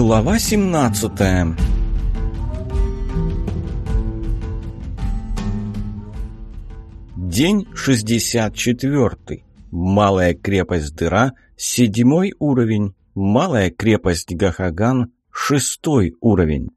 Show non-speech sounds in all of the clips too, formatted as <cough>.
Глава 17 День 64. Малая крепость Дыра, седьмой уровень. Малая крепость Гахаган, шестой уровень.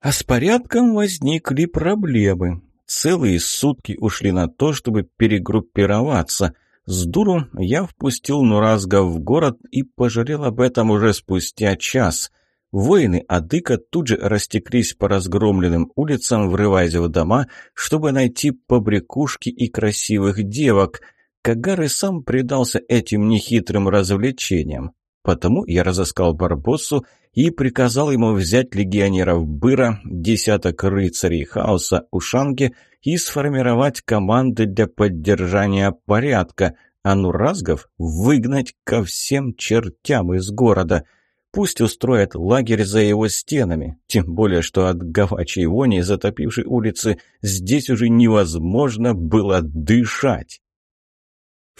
А с порядком возникли проблемы. Целые сутки ушли на то, чтобы перегруппироваться – с дуру я впустил Нуразга в город и пожалел об этом уже спустя час. Воины Адыка тут же растеклись по разгромленным улицам, врываясь в дома, чтобы найти побрякушки и красивых девок. Кагар и сам предался этим нехитрым развлечениям. Потому я разыскал Барбоссу и приказал ему взять легионеров Быра, десяток рыцарей хаоса Ушанги и сформировать команды для поддержания порядка, а Нуразгов выгнать ко всем чертям из города. Пусть устроят лагерь за его стенами, тем более, что от гавачей вони, затопившей улицы, здесь уже невозможно было дышать.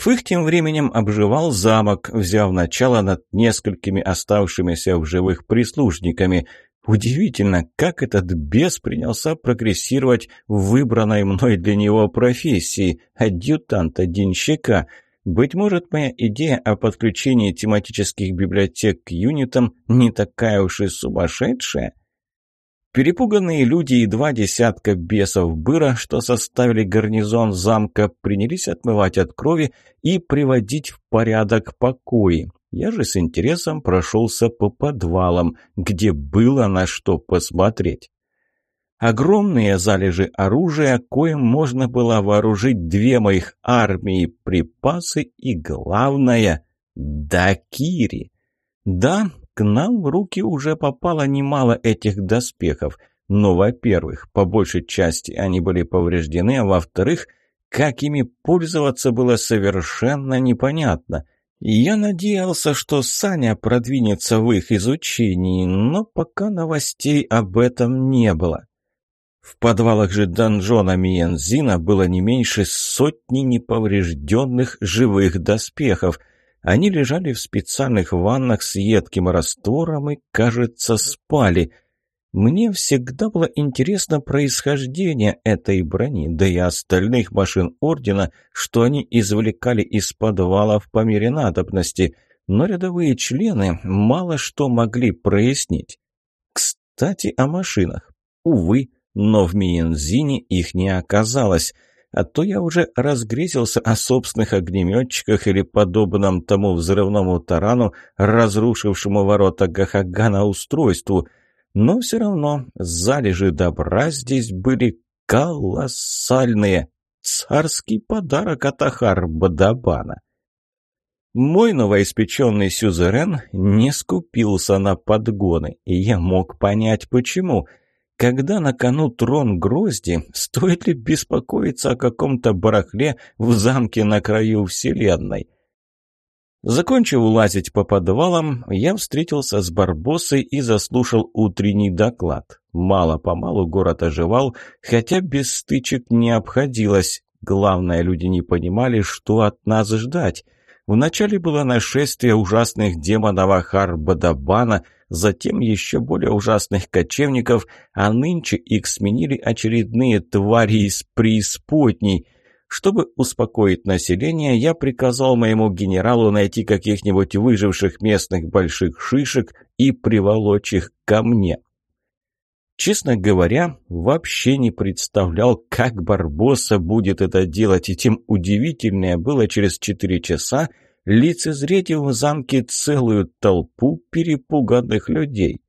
Фых тем временем обживал замок, взяв начало над несколькими оставшимися в живых прислужниками. Удивительно, как этот бес принялся прогрессировать в выбранной мной для него профессии – адъютанта-денщика. Быть может, моя идея о подключении тематических библиотек к юнитам не такая уж и сумасшедшая? Перепуганные люди и два десятка бесов быра, что составили гарнизон замка, принялись отмывать от крови и приводить в порядок покои. Я же с интересом прошелся по подвалам, где было на что посмотреть. Огромные залежи оружия, коим можно было вооружить две моих армии, припасы и, главное, дакири. Да, к нам в руки уже попало немало этих доспехов. Но, во-первых, по большей части они были повреждены, а во-вторых, как ими пользоваться было совершенно непонятно. Я надеялся, что Саня продвинется в их изучении, но пока новостей об этом не было. В подвалах же донжона Миензина было не меньше сотни неповрежденных живых доспехов – они лежали в специальных ваннах с едким раствором и, кажется, спали. Мне всегда было интересно происхождение этой брони, да и остальных машин Ордена, что они извлекали из подвалов по мере надобности, но рядовые члены мало что могли прояснить. Кстати, о машинах. Увы, но в Миензине их не оказалось – а то я уже разгрезился о собственных огнеметчиках или подобном тому взрывному тарану, разрушившему ворота Гахагана устройству. Но все равно залежи добра здесь были колоссальные. Царский подарок от Ахар-Бадабана. Мой новоиспеченный сюзерен не скупился на подгоны, и я мог понять, почему – когда на кону трон Грозди, стоит ли беспокоиться о каком-то барахле в замке на краю вселенной? Закончив лазить по подвалам, я встретился с Барбосой и заслушал утренний доклад. Мало-помалу город оживал, хотя без стычек не обходилось. Главное, люди не понимали, что от нас ждать. Вначале было нашествие ужасных демонов Ахар-Бадабана – затем еще более ужасных кочевников, а нынче их сменили очередные твари из преисподней. Чтобы успокоить население, я приказал моему генералу найти каких-нибудь выживших местных больших шишек и приволочь их ко мне. Честно говоря, вообще не представлял, как Барбоса будет это делать, и тем удивительнее было через четыре часа, лицезреть в замке целую толпу перепуганных людей.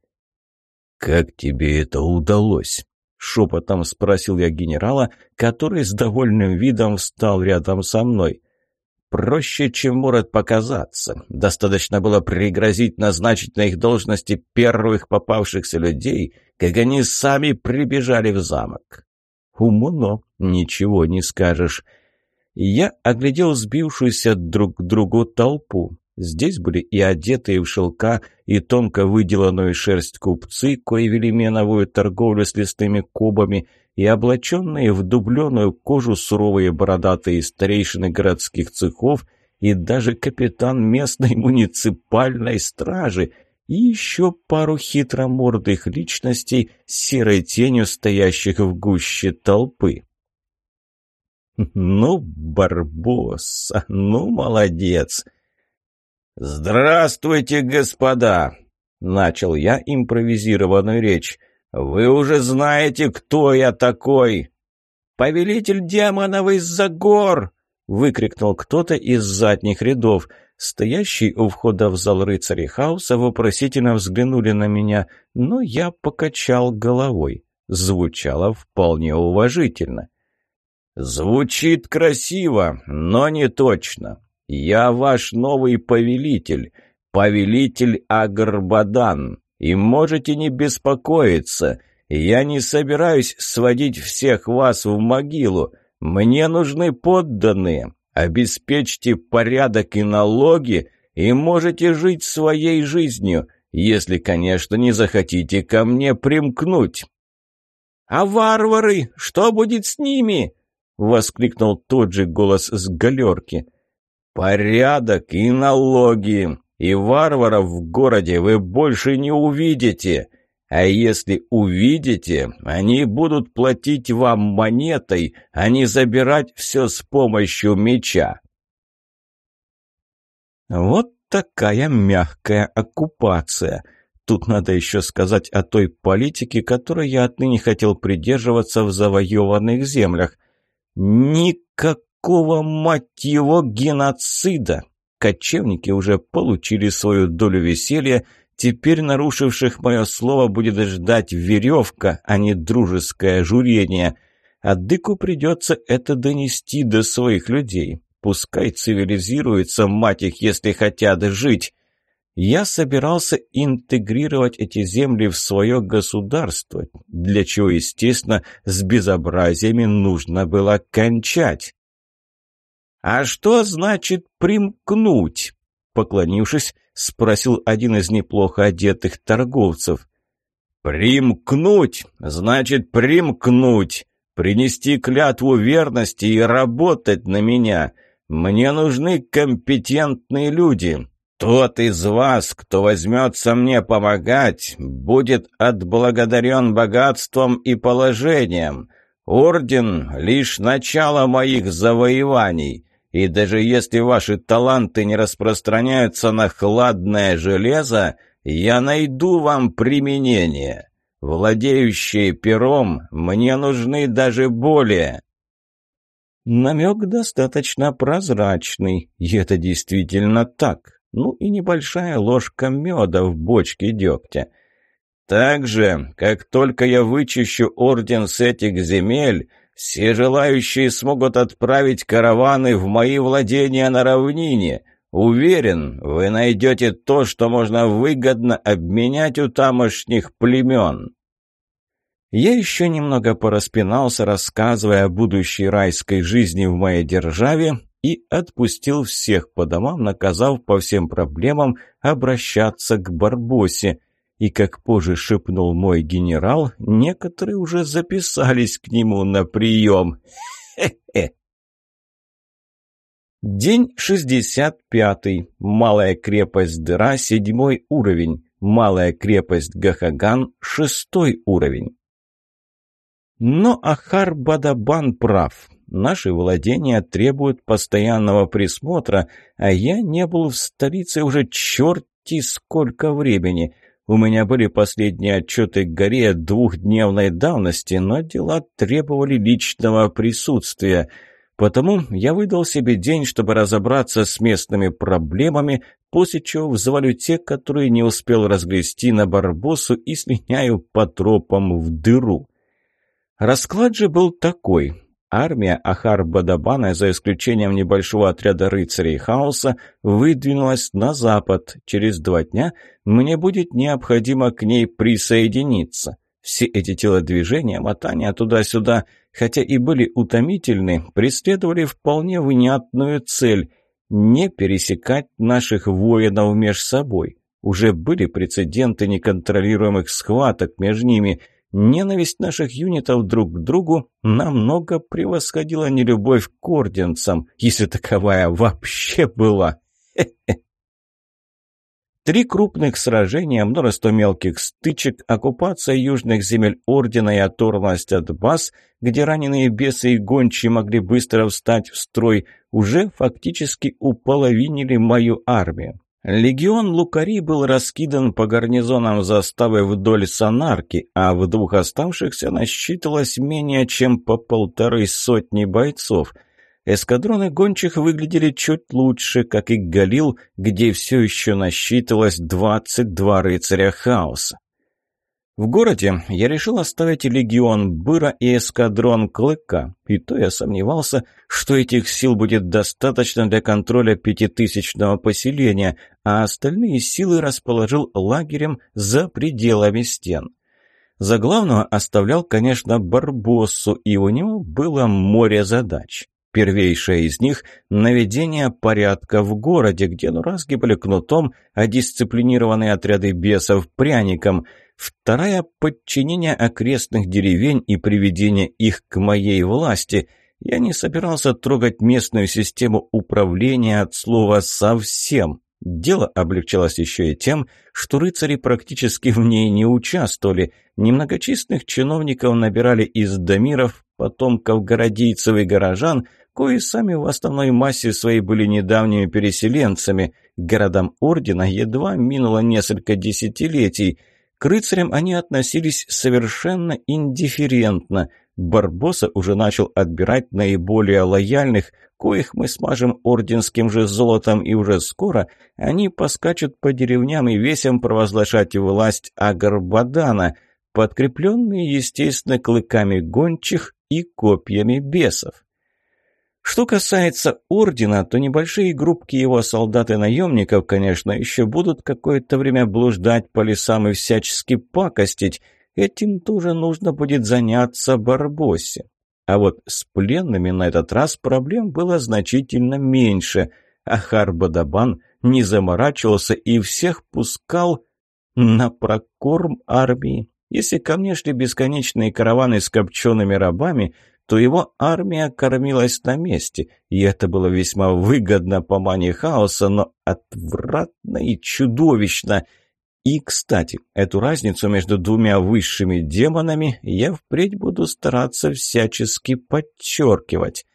«Как тебе это удалось?» — шепотом спросил я генерала, который с довольным видом встал рядом со мной. «Проще, чем может показаться. Достаточно было пригрозить назначить на их должности первых попавшихся людей, как они сами прибежали в замок». «Умно, ничего не скажешь». Я оглядел сбившуюся друг к другу толпу. Здесь были и одетые в шелка, и тонко выделанную шерсть купцы, кои вели меновую торговлю с лесными кубами, и облаченные в дубленую кожу суровые бородатые старейшины городских цехов, и даже капитан местной <laughs> муниципальной стражи. и еще пару хитромордых личностей с серой тенью, стоящих в гуще толпы. <laughs> «Ну, Барбосса, ну, молодец!» «Здравствуйте, господа!» — начал я импровизированную речь. «Вы уже знаете, кто я такой!» «Повелитель демонов из-за гор!» — выкрикнул кто-то из задних рядов. Стоящие у входа в зал рыцари хаоса вопросительно взглянули на меня, но я покачал головой. Звучало вполне уважительно. «Звучит красиво, но не точно. Я ваш новый повелитель, повелитель Агрбадан, и можете не беспокоиться. Я не собираюсь сводить всех вас в могилу. Мне нужны подданные. Обеспечьте порядок и налоги, и можете жить своей жизнью, если, конечно, не захотите ко мне примкнуть». «А варвары? Что будет с ними?» — воскликнул тот же голос с галерки. «Порядок и налоги, и варваров в городе вы больше не увидите. А если увидите, они будут платить вам монетой, а не забирать все с помощью меча». Вот такая мягкая оккупация. Тут надо еще сказать о той политике, которой я отныне хотел придерживаться в завоеванных землях. Никакого, мать его, геноцида! Кочевники уже получили свою долю веселья, теперь нарушивших мое слово будет ждать веревка, а не дружеское журение. А Дыку придется это донести до своих людей. Пускай цивилизируются, мать их, если хотят жить. Я собирался интегрировать эти земли в свое государство, для чего, естественно, с безобразиями нужно было кончать. «А что значит примкнуть?» Поклонившись, спросил один из неплохо одетых торговцев. «Примкнуть значит примкнуть, принести клятву верности и работать на меня. Мне нужны компетентные люди, тот из вас, кто возьмется мне помогать, будет отблагодарен богатством и положением. Орден — лишь начало моих завоеваний, и даже если ваши таланты не распространяются на хладное железо, я найду вам применение. Владеющие пером мне нужны даже более». Намек достаточно прозрачный, и это действительно так ну и небольшая ложка меда в бочке дегтя. Также, как только я вычищу орден с этих земель, все желающие смогут отправить караваны в мои владения на равнине. Уверен, вы найдете то, что можно выгодно обменять у тамошних племен. Я еще немного пораспинался, рассказывая о будущей райской жизни в моей державе, и отпустил всех по домам, наказав по всем проблемам обращаться к Барбосе. И, как позже шепнул мой генерал, некоторые уже записались к нему на прием. Хе-хе. День 65. Малая крепость Дыра, седьмой уровень. Малая крепость Гахаган, шестой уровень. Но Ахар Бадабан прав. Наши владения требуют постоянного присмотра, а я не был в столице уже черти сколько времени. У меня были последние отчеты горе двухдневной давности, но дела требовали личного присутствия. Потому я выдал себе день, чтобы разобраться с местными проблемами, после чего взвалю те, которые не успел разгрести на Барбосу и слиняю по тропам в дыру. Расклад же был такой. Армия Ахар-Бадабана, за исключением небольшого отряда рыцарей хаоса, выдвинулась на запад. Через два дня мне будет необходимо к ней присоединиться. Все эти телодвижения, мотания туда-сюда, хотя и были утомительны, преследовали вполне внятную цель – не пересекать наших воинов меж собой. Уже были прецеденты неконтролируемых схваток между ними – Ненависть наших юнитов друг к другу намного превосходила нелюбовь к орденцам, если таковая вообще была. Три крупных сражения, множество мелких стычек, оккупация южных земель Ордена и оторванность от баз, где раненые бесы и гончие могли быстро встать в строй, уже фактически уполовинили мою армию. Легион Лукари был раскидан по гарнизонам заставы вдоль Санарки, а в двух оставшихся насчитывалось менее чем по полторы сотни бойцов – Эскадроны гончих выглядели чуть лучше, как и Галил, где все еще насчитывалось 22 рыцаря хаоса. В городе я решил оставить легион Быра и эскадрон Клыка, и то я сомневался, что этих сил будет достаточно для контроля пятитысячного поселения, а остальные силы расположил лагерем за пределами стен. За главного оставлял, конечно, Барбоссу, и у него было море задач. Первейшая из них – наведение порядка в городе, где ну разгибали кнутом, а дисциплинированные отряды бесов – пряником. Вторая – подчинение окрестных деревень и приведение их к моей власти. Я не собирался трогать местную систему управления от слова «совсем». Дело облегчалось еще и тем, что рыцари практически в ней не участвовали. Немногочисленных чиновников набирали из домиров, потомков городийцев и горожан – кои сами в основной массе своей были недавними переселенцами. Городам Ордена едва минуло несколько десятилетий. К рыцарям они относились совершенно индифферентно. Барбоса уже начал отбирать наиболее лояльных, коих мы смажем орденским же золотом, и уже скоро они поскачут по деревням и весям провозглашать власть Агарбадана, подкрепленные, естественно, клыками гончих и копьями бесов. Что касается ордена, то небольшие группки его солдат и наемников, конечно, еще будут какое-то время блуждать по лесам и всячески пакостить. Этим тоже нужно будет заняться Барбосе. А вот с пленными на этот раз проблем было значительно меньше. Ахар Бадабан не заморачивался и всех пускал на прокорм армии. Если ко мне шли бесконечные караваны с копчеными рабами – то его армия кормилась на месте, и это было весьма выгодно по мане хаоса, но отвратно и чудовищно. И, кстати, эту разницу между двумя высшими демонами я впредь буду стараться всячески подчеркивать.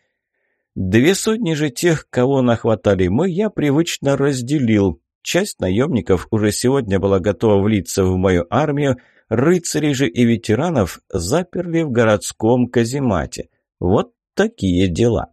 Две сотни же тех, кого нахватали мы, я привычно разделил. Часть наемников уже сегодня была готова влиться в мою армию, Рыцарей же и ветеранов заперли в городском каземате. Вот такие дела.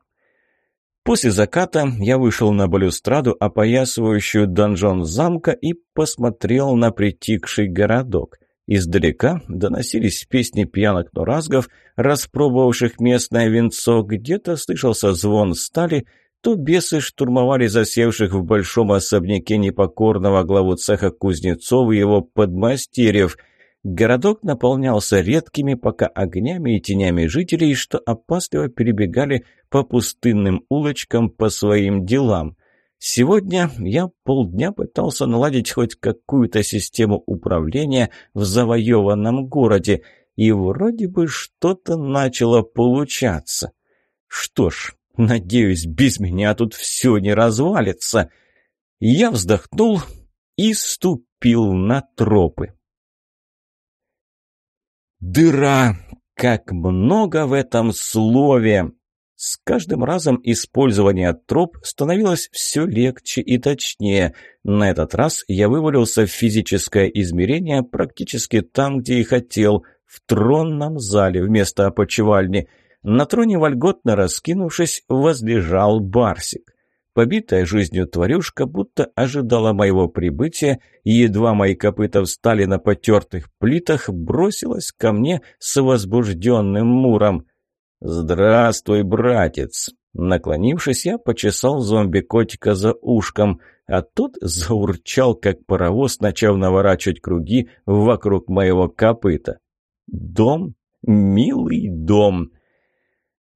После заката я вышел на балюстраду, опоясывающую донжон замка, и посмотрел на притихший городок. Издалека доносились песни пьяных нуразгов, распробовавших местное венцо, где-то слышался звон стали, то бесы штурмовали засевших в большом особняке непокорного главу цеха Кузнецова и его подмастерьев – Городок наполнялся редкими пока огнями и тенями жителей, что опасливо перебегали по пустынным улочкам по своим делам. Сегодня я полдня пытался наладить хоть какую-то систему управления в завоеванном городе, и вроде бы что-то начало получаться. Что ж, надеюсь, без меня тут все не развалится. Я вздохнул и ступил на тропы. Дыра! Как много в этом слове! С каждым разом использование троп становилось все легче и точнее. На этот раз я вывалился в физическое измерение практически там, где и хотел, в тронном зале вместо опочивальни. На троне, вольготно раскинувшись, возлежал Барсик. Побитая жизнью тварюшка будто ожидала моего прибытия, и едва мои копыта встали на потертых плитах, бросилась ко мне с возбужденным муром. «Здравствуй, братец!» Наклонившись, я почесал зомби-котика за ушком, а тот заурчал, как паровоз, начав наворачивать круги вокруг моего копыта. «Дом? Милый дом!»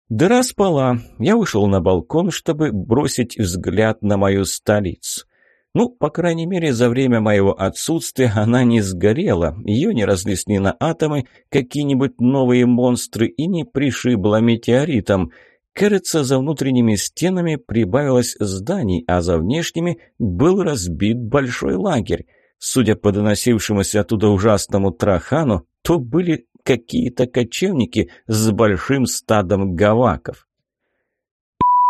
Дыра спала. Я вышел на балкон, чтобы бросить взгляд на мою столицу. Ну, по крайней мере, за время моего отсутствия она не сгорела, ее не разнесли на атомы какие-нибудь новые монстры и не пришибла метеоритом. Кажется, за внутренними стенами прибавилось зданий, а за внешними был разбит большой лагерь. Судя по доносившемуся оттуда ужасному трахану, то были какие-то кочевники с большим стадом гаваков.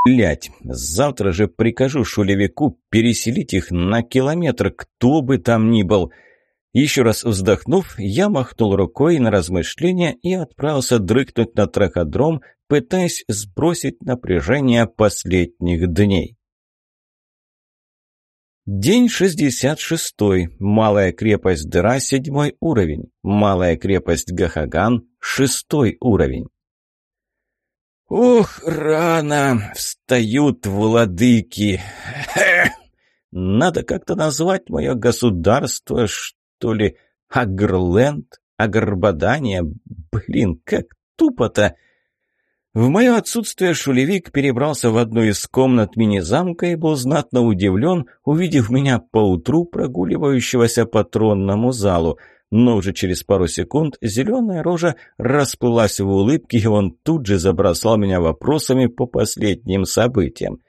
Блять, завтра же прикажу шулевику переселить их на километр, кто бы там ни был. Еще раз вздохнув, я махнул рукой на размышления и отправился дрыхнуть на траходром, пытаясь сбросить напряжение последних дней. День 66. Малая крепость Дыра, седьмой уровень. Малая крепость Гахаган, шестой уровень. Ух, рано встают владыки. <laughs> Надо как-то назвать мое государство, что ли, Агрленд, Агрбадания. Блин, как тупо-то. В мое отсутствие шулевик перебрался в одну из комнат мини-замка и был знатно удивлен, увидев меня поутру прогуливающегося по тронному залу. Но уже через пару секунд зеленая рожа расплылась в улыбке, и он тут же забросал меня вопросами по последним событиям.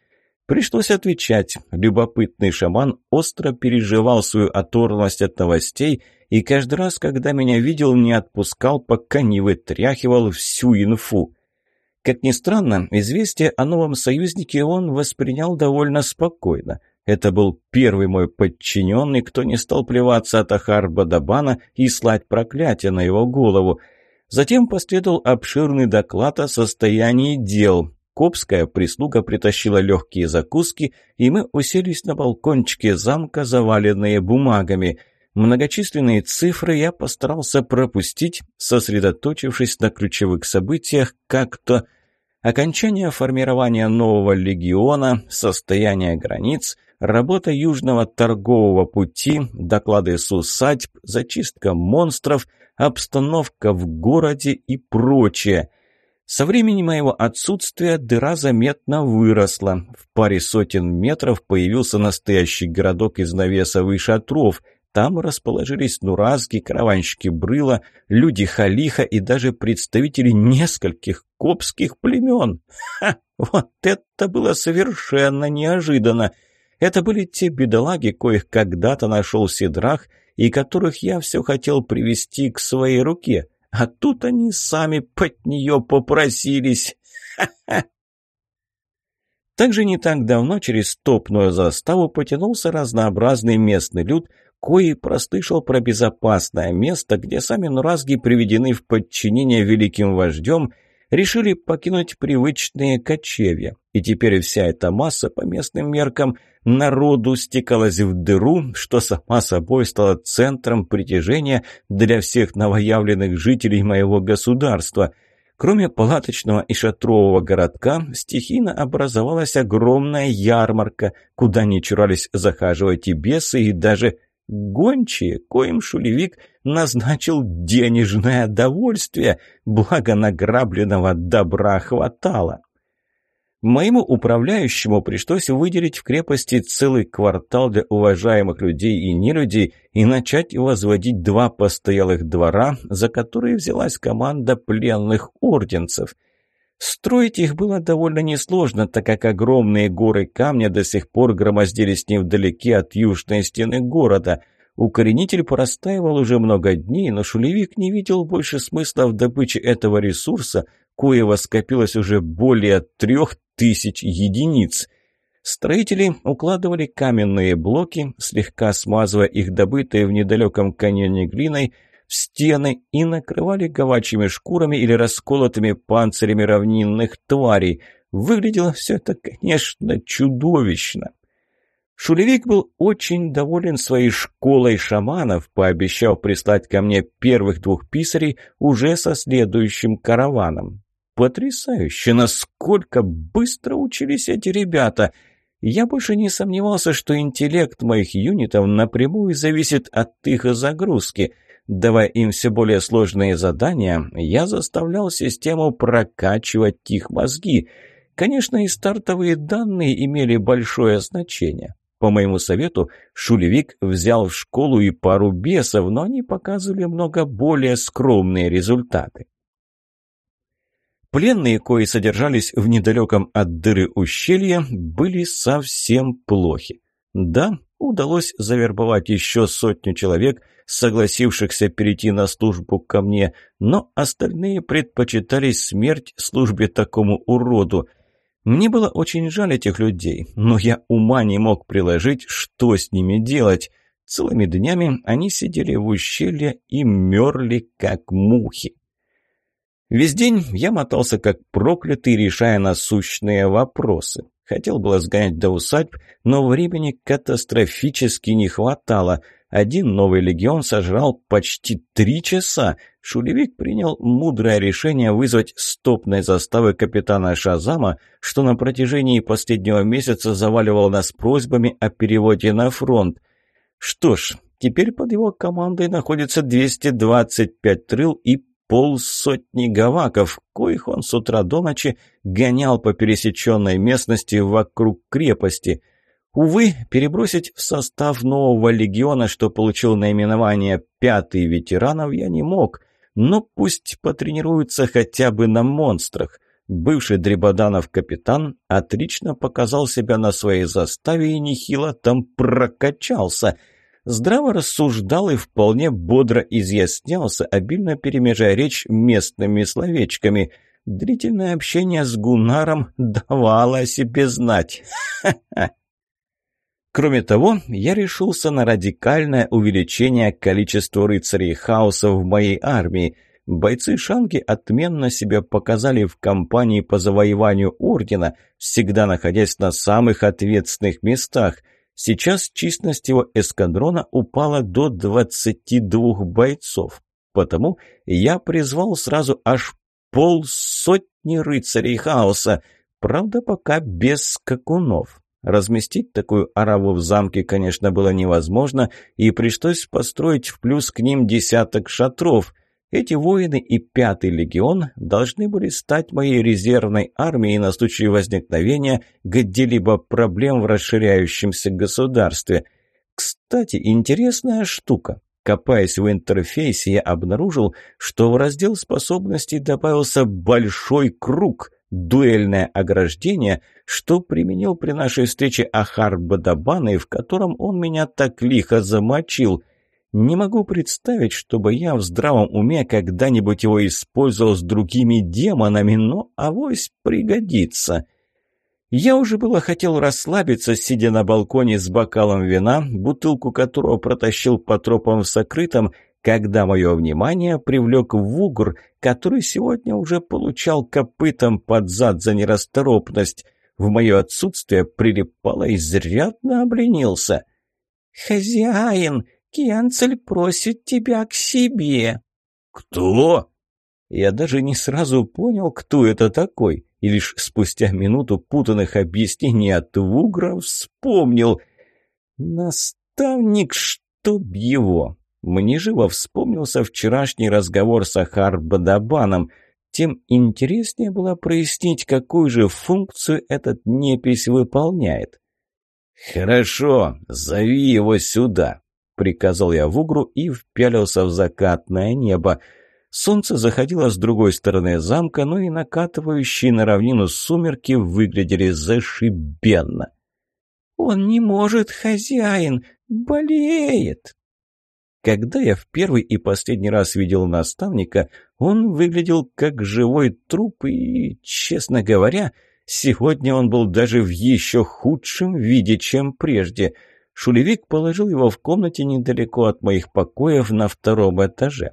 Пришлось отвечать. Любопытный шаман остро переживал свою оторванность от новостей и каждый раз, когда меня видел, не отпускал, пока не вытряхивал всю инфу. Как ни странно, известие о новом союзнике он воспринял довольно спокойно. Это был первый мой подчиненный, кто не стал плеваться от Ахар Бадабана и слать проклятие на его голову. Затем последовал обширный доклад о состоянии дел. Копская прислуга притащила легкие закуски, и мы уселись на балкончике замка, заваленные бумагами. Многочисленные цифры я постарался пропустить, сосредоточившись на ключевых событиях, как-то окончание формирования нового легиона, состояние границ, работа Южного торгового пути, доклады с усадьб, зачистка монстров, обстановка в городе и прочее. Со времени моего отсутствия дыра заметно выросла. В паре сотен метров появился настоящий городок из навесов и шатров – там расположились нуразги, караванщики Брыла, люди Халиха и даже представители нескольких копских племен. Ха! Вот это было совершенно неожиданно! Это были те бедолаги, коих когда-то нашел Сидрах, и которых я все хотел привести к своей руке. А тут они сами под нее попросились. Ха-ха! Также не так давно через топную заставу потянулся разнообразный местный люд, Кои прослышал про безопасное место, где сами нуразги приведены в подчинение великим вождем, решили покинуть привычные кочевья. И теперь вся эта масса по местным меркам народу стекалась в дыру, что сама собой стало центром притяжения для всех новоявленных жителей моего государства. Кроме палаточного и шатрового городка, стихийно образовалась огромная ярмарка, куда не чурались захаживать и бесы, и даже Гончие, коим шулевик назначил денежное довольствие, благо награбленного добра хватало. Моему управляющему пришлось выделить в крепости целый квартал для уважаемых людей и нелюдей и начать возводить два постоялых двора, за которые взялась команда пленных орденцев – Строить их было довольно несложно, так как огромные горы камня до сих пор громоздились невдалеке от южной стены города. Укоренитель простаивал уже много дней, но шулевик не видел больше смысла в добыче этого ресурса, коего скопилось уже более трех тысяч единиц. Строители укладывали каменные блоки, слегка смазывая их добытые в недалеком каньоне глиной, стены и накрывали говачьими шкурами или расколотыми панцирями равнинных тварей. Выглядело все это, конечно, чудовищно. Шулевик был очень доволен своей школой шаманов, пообещав прислать ко мне первых двух писарей уже со следующим караваном. Потрясающе, насколько быстро учились эти ребята! Я больше не сомневался, что интеллект моих юнитов напрямую зависит от их загрузки – Давая им все более сложные задания, я заставлял систему прокачивать их мозги. Конечно, и стартовые данные имели большое значение. По моему совету, Шулевик взял в школу и пару бесов, но они показывали много более скромные результаты. Пленные, кои содержались в недалеком от дыры ущелья, были совсем плохи. Да, удалось завербовать еще сотню человек, согласившихся перейти на службу ко мне, но остальные предпочитали смерть службе такому уроду. Мне было очень жаль этих людей, но я ума не мог приложить, что с ними делать. Целыми днями они сидели в ущелье и мерли, как мухи. Весь день я мотался как проклятый, решая насущные вопросы. Хотел было сгонять до усадьб, но времени катастрофически не хватало. Один новый легион сожрал почти три часа. Шулевик принял мудрое решение вызвать стопной заставы капитана Шазама, что на протяжении последнего месяца заваливал нас просьбами о переводе на фронт. Что ж, теперь под его командой находится 225 трыл и полсотни гаваков, коих он с утра до ночи гонял по пересеченной местности вокруг крепости. Увы, перебросить в состав нового легиона, что получил наименование «Пятый ветеранов», я не мог, но пусть потренируются хотя бы на монстрах. Бывший Дребоданов капитан отлично показал себя на своей заставе и нехило там прокачался – здраво рассуждал и вполне бодро изъяснялся, обильно перемежая речь местными словечками. Длительное общение с Гунаром давало о себе знать. <laughs> Кроме того, я решился на радикальное увеличение количества рыцарей хаоса в моей армии. Бойцы Шанги отменно себя показали в кампании по завоеванию Ордена, всегда находясь на самых ответственных местах – Сейчас численность его эскадрона упала до 22 бойцов. Потому я призвал сразу аж полсотни рыцарей хаоса, правда, пока без скакунов. Разместить такую араву в замке, конечно, было невозможно, и пришлось построить в плюс к ним десяток шатров – эти воины и пятый легион должны были стать моей резервной армией на случай возникновения где-либо проблем в расширяющемся государстве. Кстати, интересная штука. Копаясь в интерфейсе, я обнаружил, что в раздел способностей добавился большой круг, дуэльное ограждение, что применил при нашей встрече Ахар Бадабан, и в котором он меня так лихо замочил – не могу представить, чтобы я в здравом уме когда-нибудь его использовал с другими демонами, но авось пригодится. Я уже было хотел расслабиться, сидя на балконе с бокалом вина, бутылку которого протащил по тропам в сокрытом, когда мое внимание привлек вугр, который сегодня уже получал копытом под зад за нерасторопность. В мое отсутствие прилипало и изрядно обленился. «Хозяин!» Кенцель просит тебя к себе». «Кто?» Я даже не сразу понял, кто это такой, и лишь спустя минуту путанных объяснений от Вугра вспомнил. «Наставник, чтоб его!» Мне живо вспомнился вчерашний разговор с Ахар Бадабаном. Тем интереснее было прояснить, какую же функцию этот непись выполняет. «Хорошо, зови его сюда», приказал я Вугру и впялился в закатное небо. Солнце заходило с другой стороны замка, но и накатывающие на равнину сумерки выглядели зашибенно. «Он не может, хозяин, болеет!» Когда я в первый и последний раз видел наставника, он выглядел как живой труп и, честно говоря, сегодня он был даже в еще худшем виде, чем прежде – Шулевик положил его в комнате недалеко от моих покоев на втором этаже.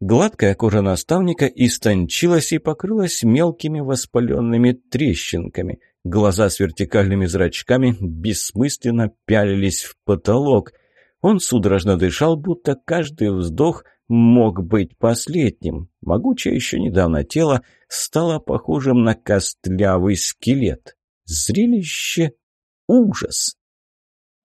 Гладкая кожа наставника истончилась и покрылась мелкими воспаленными трещинками. Глаза с вертикальными зрачками бессмысленно пялились в потолок. Он судорожно дышал, будто каждый вздох мог быть последним. Могучее еще недавно тело стало похожим на костлявый скелет. Зрелище — ужас!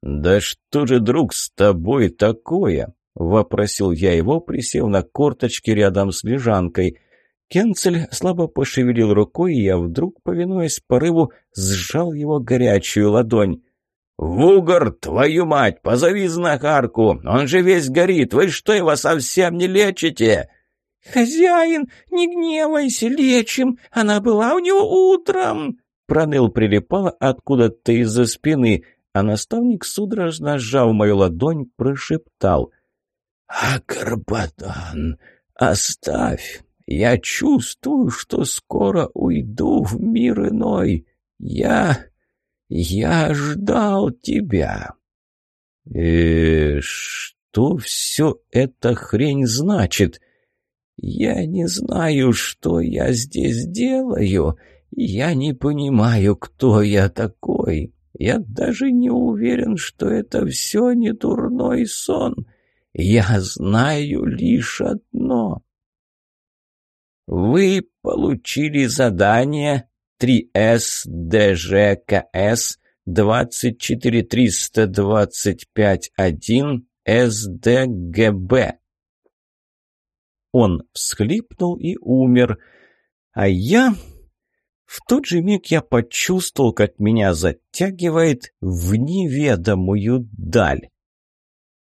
«Да что же, друг, с тобой такое?» — вопросил я его, присев на корточки рядом с лежанкой. Кенцель слабо пошевелил рукой, и я вдруг, повинуясь порыву, сжал его горячую ладонь. «Вугор, твою мать, позови знахарку! Он же весь горит! Вы что, его совсем не лечите?» «Хозяин, не гневайся, лечим! Она была у него утром!» Проныл прилипало откуда-то из-за спины, а наставник, судорожно сжав мою ладонь, прошептал. «А, Карпатан, оставь! Я чувствую, что скоро уйду в мир иной. Я... я ждал тебя». «Э, что все это хрень значит?» «Я не знаю, что я здесь делаю. Я не понимаю, кто я такой. Я даже не уверен, что это все не дурной сон. Я знаю лишь одно. Вы получили задание 3С ДЖКС 24325-1 СДГБ. Он всхлипнул и умер, а я в тот же миг я почувствовал, как меня затягивает в неведомую даль.